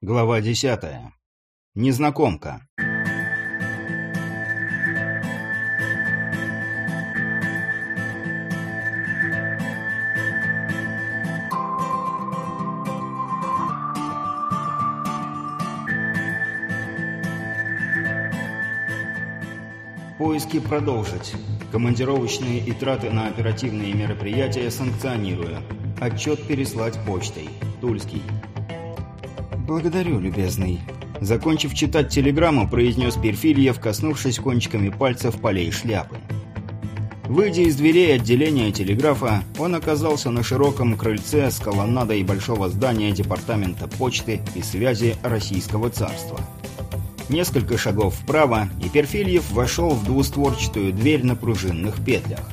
Глава десятая. Незнакомка. Поиски продолжить. Командировочные и траты на оперативные мероприятия санкционирую. Отчет переслать почтой. Тульский. «Благодарю, любезный». Закончив читать телеграмму, произнес Перфильев, коснувшись кончиками пальцев полей шляпы. Выйдя из дверей отделения телеграфа, он оказался на широком крыльце с колоннадой большого здания Департамента почты и связи Российского царства. Несколько шагов вправо, и Перфильев вошел в двустворчатую дверь на пружинных петлях.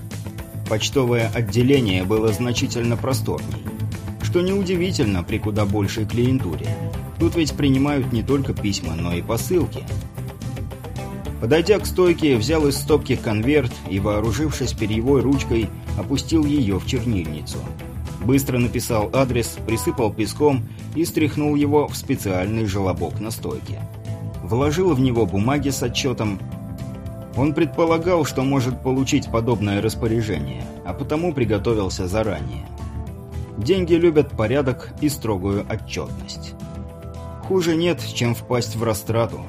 Почтовое отделение было значительно просторней. Что неудивительно при куда большей клиентуре. Тут ведь принимают не только письма, но и посылки. Подойдя к стойке, взял из стопки конверт и, вооружившись перьевой ручкой, опустил ее в чернильницу. Быстро написал адрес, присыпал песком и стряхнул его в специальный желобок на стойке вложил в него бумаги с отчетом. Он предполагал, что может получить подобное распоряжение, а потому приготовился заранее. Деньги любят порядок и строгую отчетность. Хуже нет, чем впасть в растрату.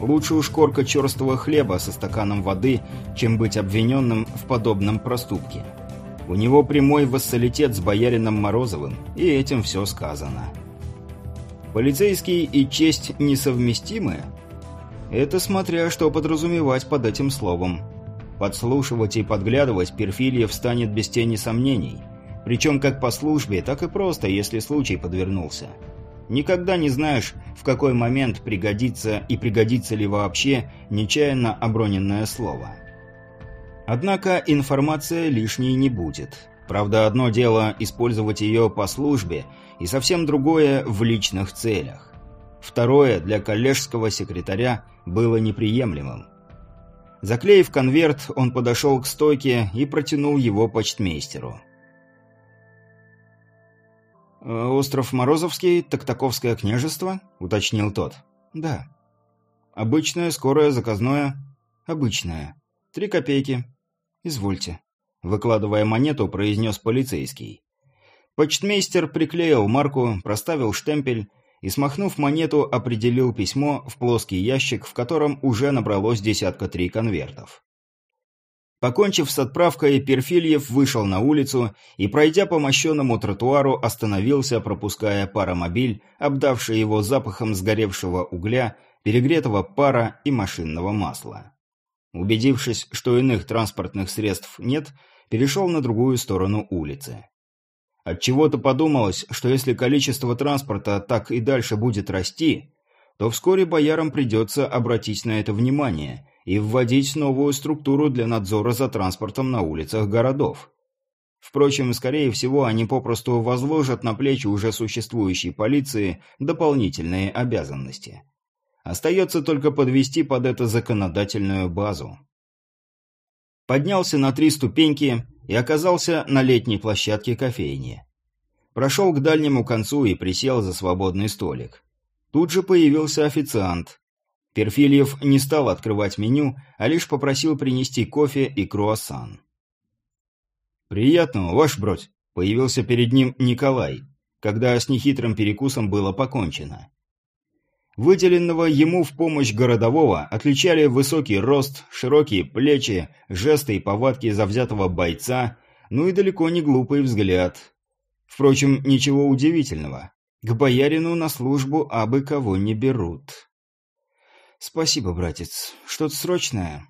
Лучше уж корка черствого хлеба со стаканом воды, чем быть обвиненным в подобном проступке. У него прямой вассалитет с боярином Морозовым, и этим все сказано. Полицейский и честь несовместимы? Это смотря что подразумевать под этим словом. Подслушивать и подглядывать Перфильев станет без тени сомнений. Причем как по службе, так и просто, если случай подвернулся. Никогда не знаешь, в какой момент пригодится и пригодится ли вообще нечаянно оброненное слово. Однако информация лишней не будет. Правда, одно дело использовать ее по службе, и совсем другое в личных целях. Второе для коллежского секретаря было неприемлемым. Заклеив конверт, он подошел к стойке и протянул его почтмейстеру. «Э, «Остров Морозовский, Токтаковское княжество?» — уточнил тот. «Да». «Обычное, скорое, заказное?» «Обычное. Три копейки». «Извольте», — выкладывая монету, произнес полицейский. Почтмейстер приклеил марку, проставил штемпель и, смахнув монету, определил письмо в плоский ящик, в котором уже набралось десятка три конвертов. Покончив с отправкой, Перфильев вышел на улицу и, пройдя по мощенному тротуару, остановился, пропуская паромобиль, обдавший его запахом сгоревшего угля, перегретого пара и машинного масла. Убедившись, что иных транспортных средств нет, перешел на другую сторону улицы. Отчего-то подумалось, что если количество транспорта так и дальше будет расти, то вскоре боярам придется обратить на это внимание и вводить новую структуру для надзора за транспортом на улицах городов. Впрочем, скорее всего, они попросту возложат на плечи уже существующей полиции дополнительные обязанности. Остается только подвести под это законодательную базу. Поднялся на три ступеньки и оказался на летней площадке кофейни. Прошел к дальнему концу и присел за свободный столик. Тут же появился официант. Перфильев не стал открывать меню, а лишь попросил принести кофе и круассан. «Приятного, ваш бродь!» — появился перед ним Николай, когда с нехитрым перекусом было покончено. Выделенного ему в помощь городового отличали высокий рост, широкие плечи, жесты и повадки завзятого бойца, ну и далеко не глупый взгляд. Впрочем, ничего удивительного. К боярину на службу абы кого не берут. «Спасибо, братец. Что-то срочное?»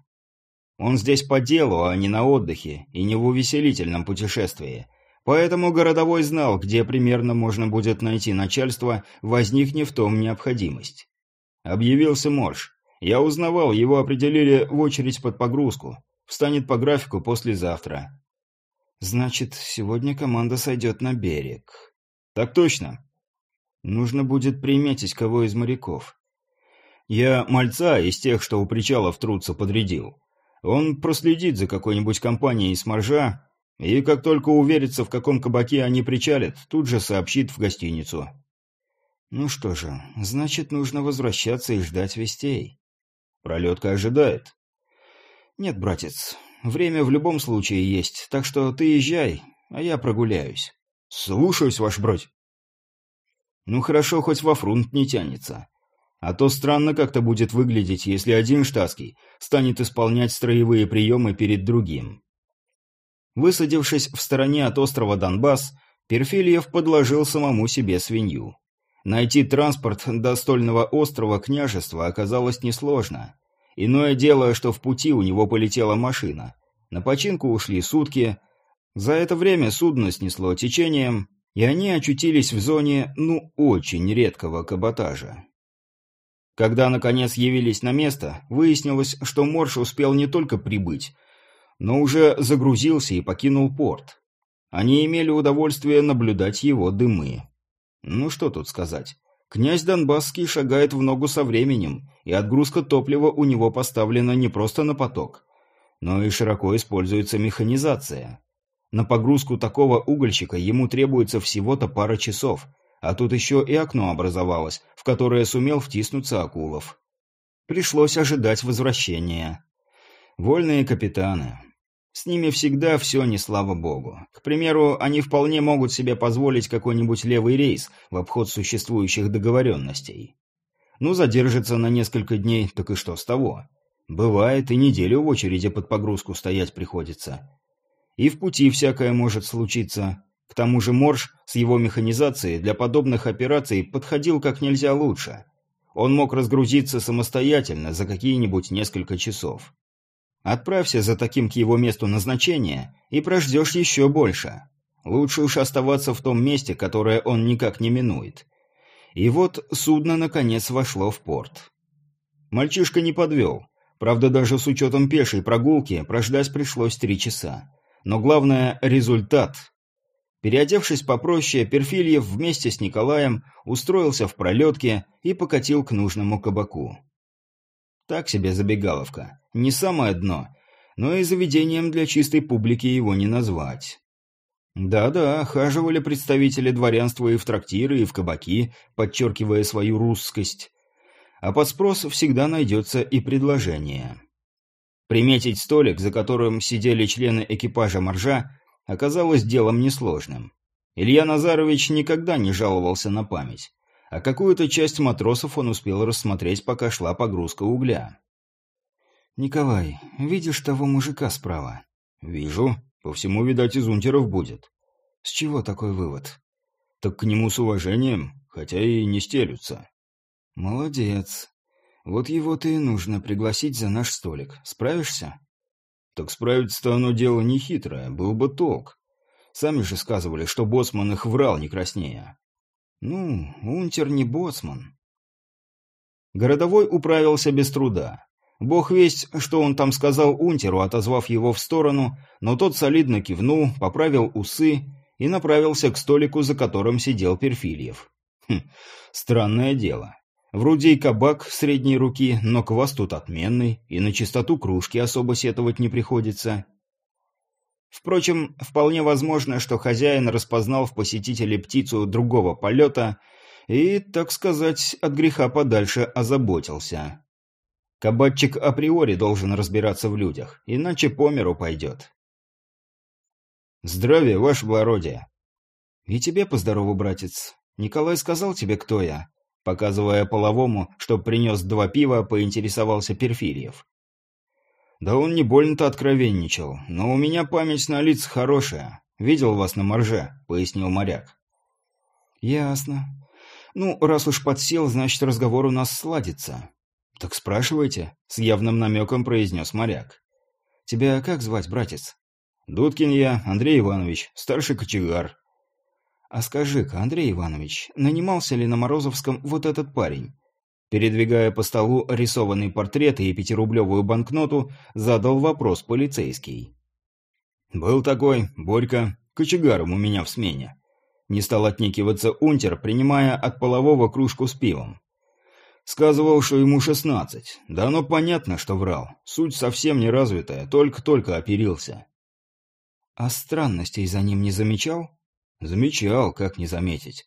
«Он здесь по делу, а не на отдыхе, и не в увеселительном путешествии. Поэтому городовой знал, где примерно можно будет найти начальство, возникне в том необходимость. Объявился Морж. Я узнавал, его определили в очередь под погрузку. Встанет по графику послезавтра. Значит, сегодня команда сойдет на берег. Так точно. Нужно будет приметить кого из моряков. Я мальца из тех, что у причалов трутся, подрядил. Он проследит за какой-нибудь компанией с моржа, и как только уверится, в каком кабаке они причалят, тут же сообщит в гостиницу. Ну что же, значит, нужно возвращаться и ждать вестей. Пролетка ожидает. Нет, братец, время в любом случае есть, так что ты езжай, а я прогуляюсь. Слушаюсь, ваш бродь. Ну хорошо, хоть во фрунт не тянется. А то странно как-то будет выглядеть, если один штатский станет исполнять строевые приемы перед другим. Высадившись в стороне от острова Донбасс, Перфильев подложил самому себе свинью. Найти транспорт до стольного острова княжества оказалось несложно. Иное дело, что в пути у него полетела машина. На починку ушли сутки. За это время судно снесло течением, и они очутились в зоне, ну, очень редкого каботажа. Когда, наконец, явились на место, выяснилось, что Морш успел не только прибыть, но уже загрузился и покинул порт. Они имели удовольствие наблюдать его дымы. Ну что тут сказать. Князь Донбасский шагает в ногу со временем, и отгрузка топлива у него поставлена не просто на поток, но и широко используется механизация. На погрузку такого угольщика ему требуется всего-то пара часов, а тут еще и окно образовалось, в которое сумел втиснуться Акулов. Пришлось ожидать возвращения. Вольные капитаны. С ними всегда все не слава богу. К примеру, они вполне могут себе позволить какой-нибудь левый рейс в обход существующих договоренностей. Ну, задержится на несколько дней, так и что с того? Бывает, и неделю в очереди под погрузку стоять приходится. И в пути всякое может случиться. К тому же Морж с его механизацией для подобных операций подходил как нельзя лучше. Он мог разгрузиться самостоятельно за какие-нибудь несколько часов. Отправься за таким к его месту назначения и прождешь еще больше. Лучше уж оставаться в том месте, которое он никак не минует. И вот судно, наконец, вошло в порт. Мальчишка не подвел. Правда, даже с учетом пешей прогулки прождать пришлось три часа. Но главное – результат. Переодевшись попроще, Перфильев вместе с Николаем устроился в пролетке и покатил к нужному кабаку. Так себе забегаловка. Не самое дно, но и заведением для чистой публики его не назвать. Да-да, хаживали представители дворянства и в трактиры, и в кабаки, подчеркивая свою русскость. А под спрос всегда найдется и предложение. Приметить столик, за которым сидели члены экипажа «Моржа», оказалось делом несложным. Илья Назарович никогда не жаловался на память а какую-то часть матросов он успел рассмотреть, пока шла погрузка угля. «Николай, видишь того мужика справа?» «Вижу. По всему, видать, из унтеров будет». «С чего такой вывод?» «Так к нему с уважением, хотя и не стелются». «Молодец. Вот его-то и нужно пригласить за наш столик. Справишься?» «Так справиться-то оно дело нехитрое, был бы толк. Сами же сказывали, что боссман их врал не краснее. Ну, унтер не боцман. Городовой управился без труда. Бог весть, что он там сказал унтеру, отозвав его в сторону, но тот солидно кивнул, поправил усы и направился к столику, за которым сидел Перфильев. Хм, странное дело. Вроде и кабак средней руки, но квас тут отменный, и на чистоту кружки особо сетовать не приходится. Впрочем, вполне возможно, что хозяин распознал в посетителе птицу другого полета и, так сказать, от греха подальше озаботился. Кабатчик априори должен разбираться в людях, иначе по миру пойдет. «Здравия, ваше благородие!» «И тебе поздорову, братец. Николай сказал тебе, кто я?» Показывая половому, что принес два пива, поинтересовался Перфильев. «Да он не больно-то откровенничал, но у меня память на лица хорошая. Видел вас на морже», — пояснил моряк. «Ясно. Ну, раз уж подсел, значит, разговор у нас сладится». «Так спрашивайте», — с явным намеком произнес моряк. «Тебя как звать, братец?» «Дудкин я, Андрей Иванович, старший кочегар». «А скажи-ка, Андрей Иванович, нанимался ли на Морозовском вот этот парень? Передвигая по столу рисованный портрет и пятирублевую банкноту, задал вопрос полицейский. «Был такой, Борька, кочегаром у меня в смене». Не стал отнекиваться унтер, принимая от полового кружку с пивом. Сказывал, что ему шестнадцать. Да оно понятно, что врал. Суть совсем не развитая, только-только оперился. А странностей за ним не замечал? Замечал, как не заметить.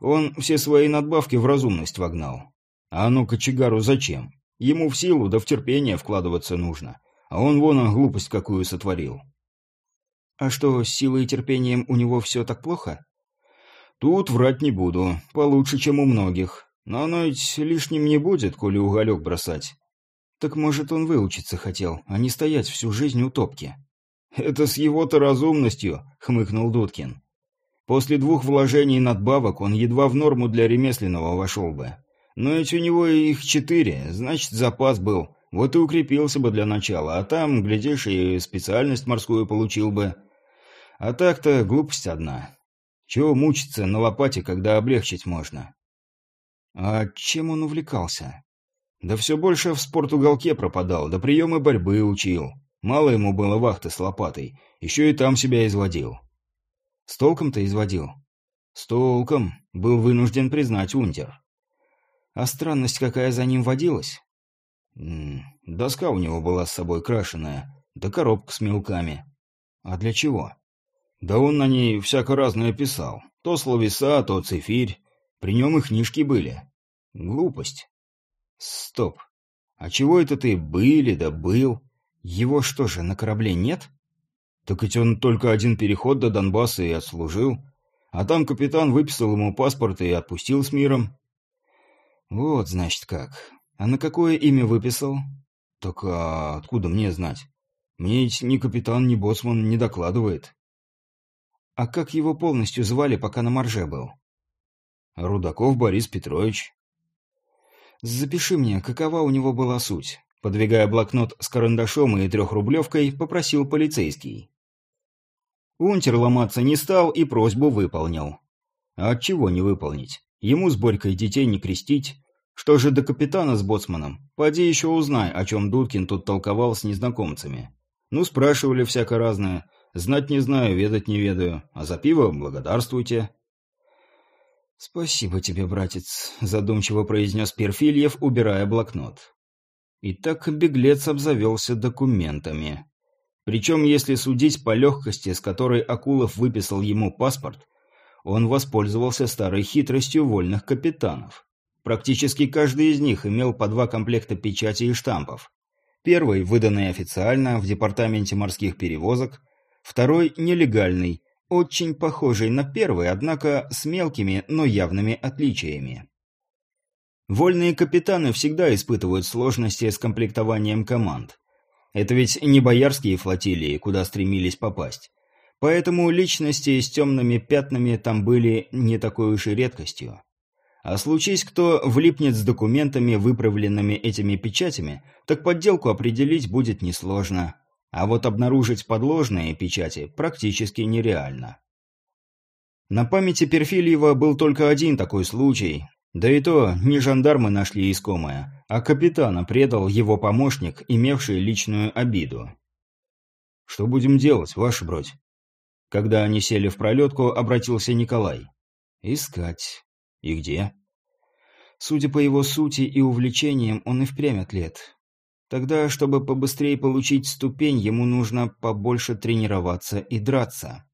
Он все свои надбавки в разумность вогнал. А оно кочегару зачем? Ему в силу да в терпение вкладываться нужно. А он вон а, глупость какую сотворил. А что, с силой и терпением у него все так плохо? Тут врать не буду. Получше, чем у многих. Но оно ведь лишним не будет, коли уголек бросать. Так может, он выучиться хотел, а не стоять всю жизнь у топки. Это с его-то разумностью, хмыкнул Дудкин. После двух вложений надбавок он едва в норму для ремесленного вошел бы. Но ведь у него их четыре, значит, запас был. Вот и укрепился бы для начала, а там, глядишь, и специальность морскую получил бы. А так-то глупость одна. Чего мучиться на лопате, когда облегчить можно? А чем он увлекался? Да все больше в спортуголке пропадал, да приемы борьбы учил. Мало ему было вахты с лопатой, еще и там себя изводил. С толком-то изводил? С толком, был вынужден признать унтер. А странность какая за ним водилась? М -м, доска у него была с собой крашеная, да коробка с мелками. А для чего? Да он на ней всяко разное писал. То словеса, то цифирь. При нем и книжки были. Глупость. Стоп. А чего это ты были да был? Его что же, на корабле нет? Так ведь он только один переход до Донбасса и отслужил. А там капитан выписал ему паспорт и отпустил с миром. Вот, значит, как. А на какое имя выписал? Так а откуда мне знать? Мне ведь ни капитан, ни боцман не докладывает. А как его полностью звали, пока на марже был? Рудаков Борис Петрович. Запиши мне, какова у него была суть. Подвигая блокнот с карандашом и трехрублевкой, попросил полицейский. Унтер ломаться не стал и просьбу выполнил. А от чего не выполнить? Ему с Борькой детей не крестить. Что же до капитана с боцманом? Поди еще узнай, о чем Дудкин тут толковал с незнакомцами. Ну, спрашивали всяко разное. Знать не знаю, ведать не ведаю. А за пиво благодарствуйте. «Спасибо тебе, братец», — задумчиво произнес Перфильев, убирая блокнот. И так беглец обзавелся документами. Причем, если судить по легкости, с которой Акулов выписал ему паспорт, он воспользовался старой хитростью вольных капитанов. Практически каждый из них имел по два комплекта печати и штампов. Первый, выданный официально в Департаменте морских перевозок, второй – нелегальный, очень похожий на первый, однако с мелкими, но явными отличиями. Вольные капитаны всегда испытывают сложности с комплектованием команд. Это ведь не боярские флотилии, куда стремились попасть. Поэтому личности с темными пятнами там были не такой уж и редкостью. А случись кто влипнет с документами, выправленными этими печатями, так подделку определить будет несложно. А вот обнаружить подложные печати практически нереально. На памяти Перфильева был только один такой случай, да и то не жандармы нашли искомое, а капитана предал его помощник, имевший личную обиду. «Что будем делать, ваша бродь?» Когда они сели в пролетку, обратился Николай. «Искать. И где?» Судя по его сути и увлечениям, он и впрямь атлет. Тогда, чтобы побыстрее получить ступень, ему нужно побольше тренироваться и драться.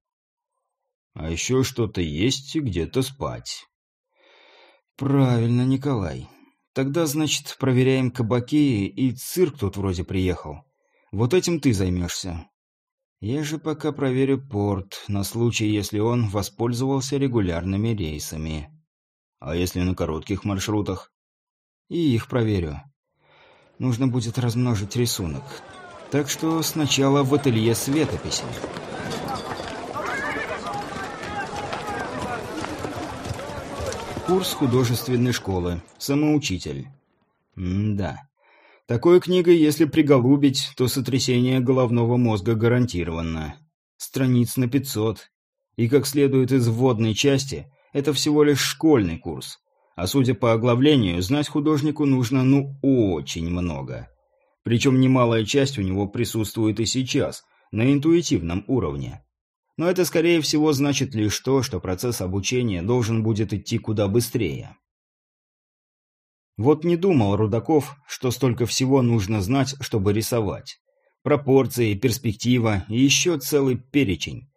А еще что-то есть где-то спать. Правильно, Николай. Тогда, значит, проверяем кабаки, и цирк тут вроде приехал. Вот этим ты займешься. Я же пока проверю порт, на случай, если он воспользовался регулярными рейсами. А если на коротких маршрутах? И их проверю. Нужно будет размножить рисунок. Так что сначала в ателье светописи. Курс художественной школы. Самоучитель. М-да. Такой книгой, если приголубить, то сотрясение головного мозга гарантировано. Страниц на 500. И, как следует из вводной части, это всего лишь школьный курс. А судя по оглавлению, знать художнику нужно, ну, очень много. Причем немалая часть у него присутствует и сейчас, на интуитивном уровне. Но это, скорее всего, значит лишь то, что процесс обучения должен будет идти куда быстрее. Вот не думал Рудаков, что столько всего нужно знать, чтобы рисовать. Пропорции, перспектива и еще целый перечень.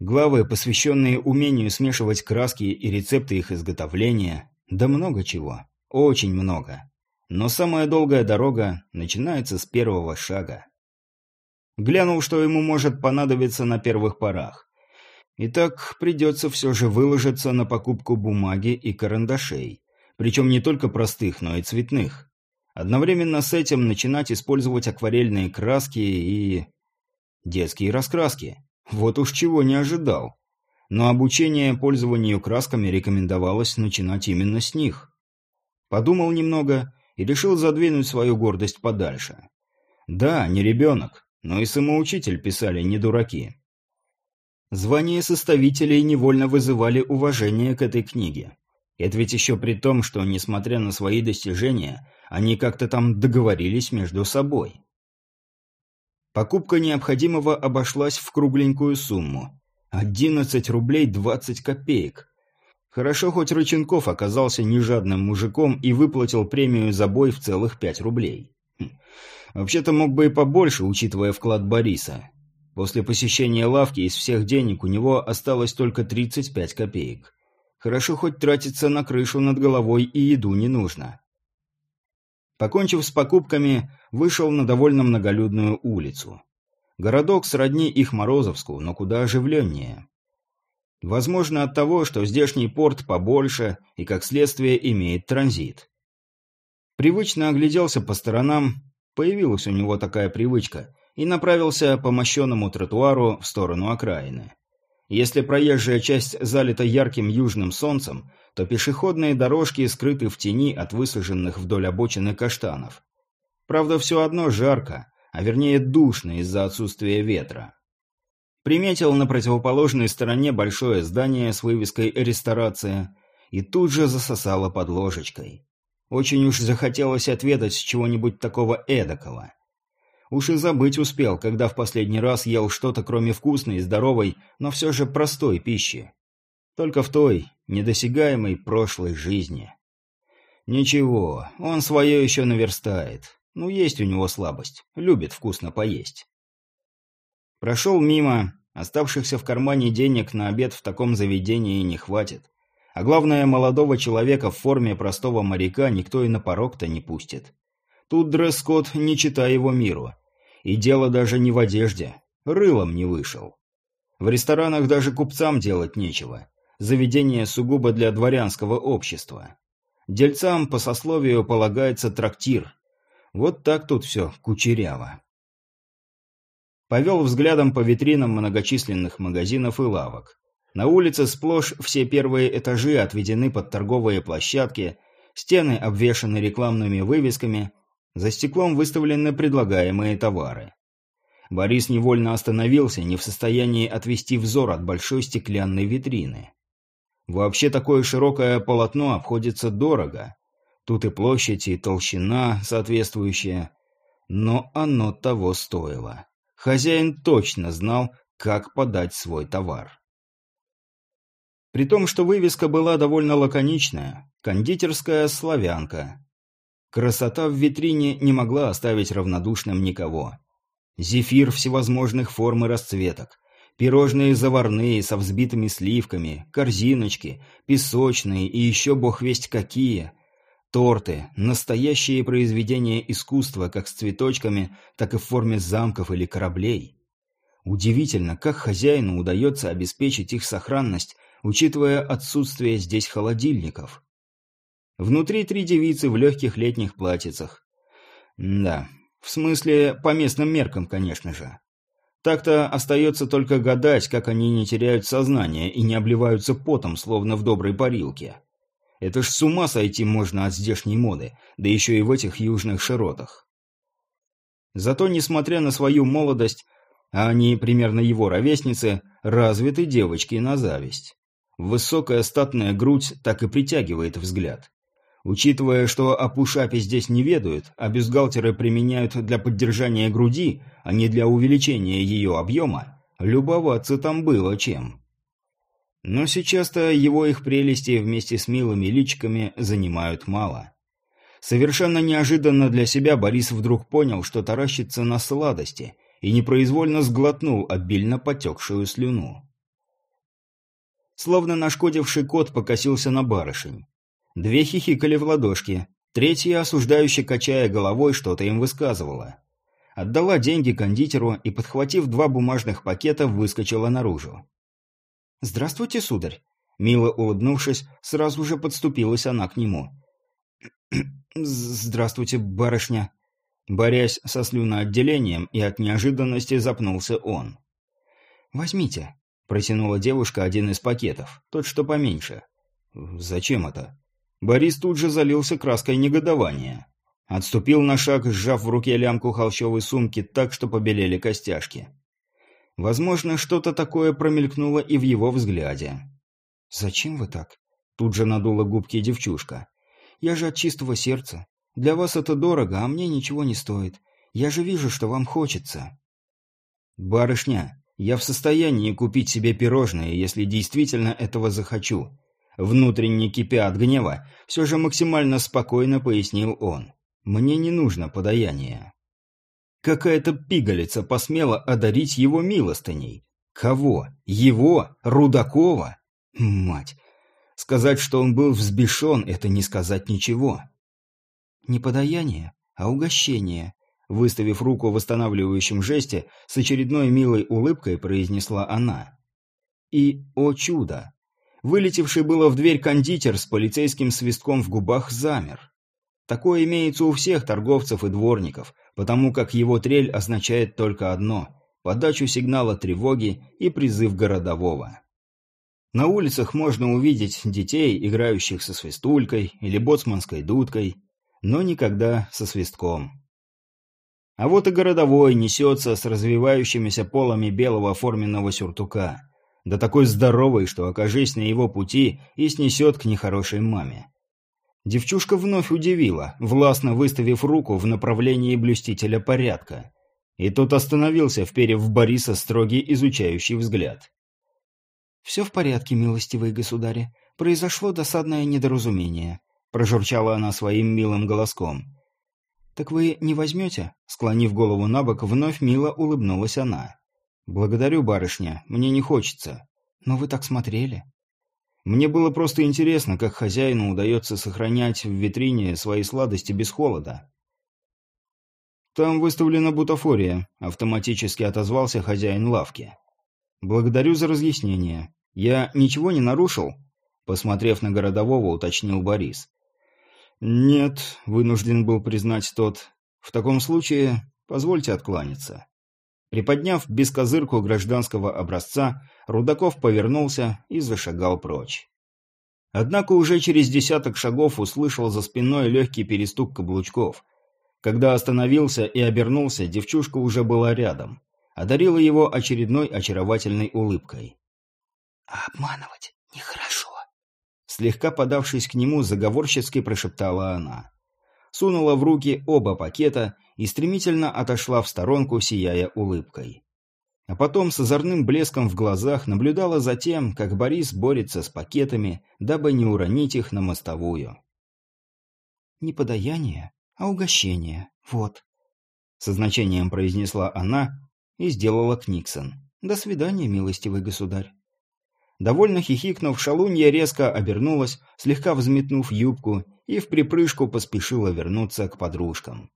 Главы, посвященные умению смешивать краски и рецепты их изготовления. Да много чего. Очень много. Но самая долгая дорога начинается с первого шага. Глянул, что ему может понадобиться на первых порах. Итак, придется все же выложиться на покупку бумаги и карандашей. Причем не только простых, но и цветных. Одновременно с этим начинать использовать акварельные краски и... детские раскраски. Вот уж чего не ожидал. Но обучение пользованию красками рекомендовалось начинать именно с них. Подумал немного и решил задвинуть свою гордость подальше. Да, не ребенок, но и самоучитель писали не дураки. Звания составителей невольно вызывали уважение к этой книге. Это ведь еще при том, что, несмотря на свои достижения, они как-то там договорились между собой. Покупка необходимого обошлась в кругленькую сумму. 11 рублей 20 копеек. Хорошо, хоть Рыченков оказался нежадным мужиком и выплатил премию за бой в целых пять рублей. Вообще-то мог бы и побольше, учитывая вклад Бориса. После посещения лавки из всех денег у него осталось только 35 копеек. Хорошо, хоть тратиться на крышу над головой и еду не нужно. Покончив с покупками, вышел на довольно многолюдную улицу. Городок сродни их Морозовску, но куда оживленнее. Возможно от того, что здешний порт побольше и, как следствие, имеет транзит. Привычно огляделся по сторонам, появилась у него такая привычка, и направился по мощенному тротуару в сторону окраины. Если проезжая часть залита ярким южным солнцем, то пешеходные дорожки скрыты в тени от высаженных вдоль обочины каштанов. Правда, все одно жарко, а вернее душно из-за отсутствия ветра. Приметил на противоположной стороне большое здание с вывеской «Ресторация» и тут же засосало под ложечкой. Очень уж захотелось отведать чего-нибудь такого эдакого. Уж и забыть успел, когда в последний раз ел что-то кроме вкусной здоровой, но все же простой пищи. Только в той, недосягаемой прошлой жизни. Ничего, он свое еще наверстает. Ну, есть у него слабость, любит вкусно поесть. Прошел мимо, оставшихся в кармане денег на обед в таком заведении не хватит. А главное, молодого человека в форме простого моряка никто и на порог-то не пустит. Тут дресс-код не читай его миру. И дело даже не в одежде. Рылом не вышел. В ресторанах даже купцам делать нечего. Заведение сугубо для дворянского общества. Дельцам по сословию полагается трактир. Вот так тут все кучеряво. Повел взглядом по витринам многочисленных магазинов и лавок. На улице сплошь все первые этажи отведены под торговые площадки, стены обвешаны рекламными вывесками, за стеклом выставлены предлагаемые товары. Борис невольно остановился, не в состоянии отвести взор от большой стеклянной витрины. Вообще такое широкое полотно обходится дорого. Тут и площадь, и толщина соответствующая. Но оно того стоило. Хозяин точно знал, как подать свой товар. При том, что вывеска была довольно лаконичная, кондитерская славянка. Красота в витрине не могла оставить равнодушным никого. Зефир всевозможных форм и расцветок, пирожные заварные со взбитыми сливками, корзиночки, песочные и еще бог весть какие – Торты – настоящие произведения искусства как с цветочками, так и в форме замков или кораблей. Удивительно, как хозяину удается обеспечить их сохранность, учитывая отсутствие здесь холодильников. Внутри три девицы в легких летних платьицах. Да, в смысле, по местным меркам, конечно же. Так-то остается только гадать, как они не теряют сознание и не обливаются потом, словно в доброй парилке. Это ж с ума сойти можно от здешней моды, да еще и в этих южных широтах. Зато, несмотря на свою молодость, а они примерно его ровесницы, развиты девочки на зависть. Высокая статная грудь так и притягивает взгляд. Учитывая, что о пушапе здесь не ведают, а бюстгальтеры применяют для поддержания груди, а не для увеличения ее объема, любоваться там было чем. Но сейчас-то его их прелести вместе с милыми личиками занимают мало. Совершенно неожиданно для себя Борис вдруг понял, что таращится на сладости, и непроизвольно сглотнул обильно потекшую слюну. Словно нашкодивший кот покосился на барышень. Две хихикали в ладошки, третья, осуждающе качая головой, что-то им высказывала. Отдала деньги кондитеру и, подхватив два бумажных пакета, выскочила наружу. «Здравствуйте, сударь!» Мило улыбнувшись, сразу же подступилась она к нему. «Здравствуйте, барышня!» Борясь со слюноотделением и от неожиданности запнулся он. «Возьмите», — протянула девушка один из пакетов, тот, что поменьше. «Зачем это?» Борис тут же залился краской негодования. Отступил на шаг, сжав в руке лямку холщовой сумки так, что побелели костяшки. Возможно, что-то такое промелькнуло и в его взгляде. «Зачем вы так?» Тут же надула губки девчушка. «Я же от чистого сердца. Для вас это дорого, а мне ничего не стоит. Я же вижу, что вам хочется». «Барышня, я в состоянии купить себе пирожные, если действительно этого захочу». Внутренне кипя от гнева, все же максимально спокойно пояснил он. Мне не нужно подаяние. Какая-то пигалица посмела одарить его милостыней. Кого? Его? Рудакова? Мать! Сказать, что он был взбешен, это не сказать ничего. Не подаяние, а угощение. Выставив руку в восстанавливающем жесте, с очередной милой улыбкой произнесла она. И, о чудо! Вылетевший было в дверь кондитер с полицейским свистком в губах замер. Такое имеется у всех торговцев и дворников, потому как его трель означает только одно – подачу сигнала тревоги и призыв городового. На улицах можно увидеть детей, играющих со свистулькой или боцманской дудкой, но никогда со свистком. А вот и городовой несется с развивающимися полами белого форменного сюртука, да такой здоровый, что окажись на его пути и снесет к нехорошей маме. Девчушка вновь удивила, властно выставив руку в направлении блюстителя порядка. И тот остановился, вперев в Бориса строгий изучающий взгляд. «Все в порядке, милостивые государи. Произошло досадное недоразумение», — прожурчала она своим милым голоском. «Так вы не возьмете?» — склонив голову на бок, вновь мило улыбнулась она. «Благодарю, барышня, мне не хочется». «Но вы так смотрели». Мне было просто интересно, как хозяину удается сохранять в витрине свои сладости без холода. «Там выставлена бутафория», — автоматически отозвался хозяин лавки. «Благодарю за разъяснение. Я ничего не нарушил?» Посмотрев на городового, уточнил Борис. «Нет», — вынужден был признать тот. «В таком случае позвольте откланяться». Приподняв бескозырку гражданского образца, Рудаков повернулся и зашагал прочь. Однако уже через десяток шагов услышал за спиной легкий перестук каблучков. Когда остановился и обернулся, девчушка уже была рядом. Одарила его очередной очаровательной улыбкой. обманывать нехорошо», слегка подавшись к нему, заговорчески прошептала она сунула в руки оба пакета и стремительно отошла в сторонку, сияя улыбкой. А потом с озорным блеском в глазах наблюдала за тем, как Борис борется с пакетами, дабы не уронить их на мостовую. «Не подаяние, а угощение, вот», — со значением произнесла она и сделала Книксон. «До свидания, милостивый государь». Довольно хихикнув, шалунья резко обернулась, слегка взметнув юбку, и в припрыжку поспешила вернуться к подружкам.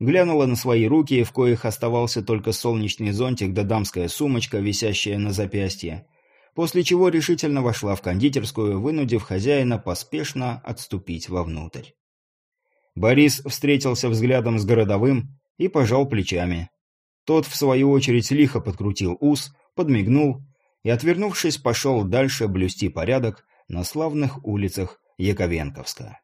Глянула на свои руки, в коих оставался только солнечный зонтик да дамская сумочка, висящая на запястье, после чего решительно вошла в кондитерскую, вынудив хозяина поспешно отступить вовнутрь. Борис встретился взглядом с городовым и пожал плечами. Тот, в свою очередь, лихо подкрутил ус, подмигнул и, отвернувшись, пошел дальше блюсти порядок на славных улицах Яковенковска.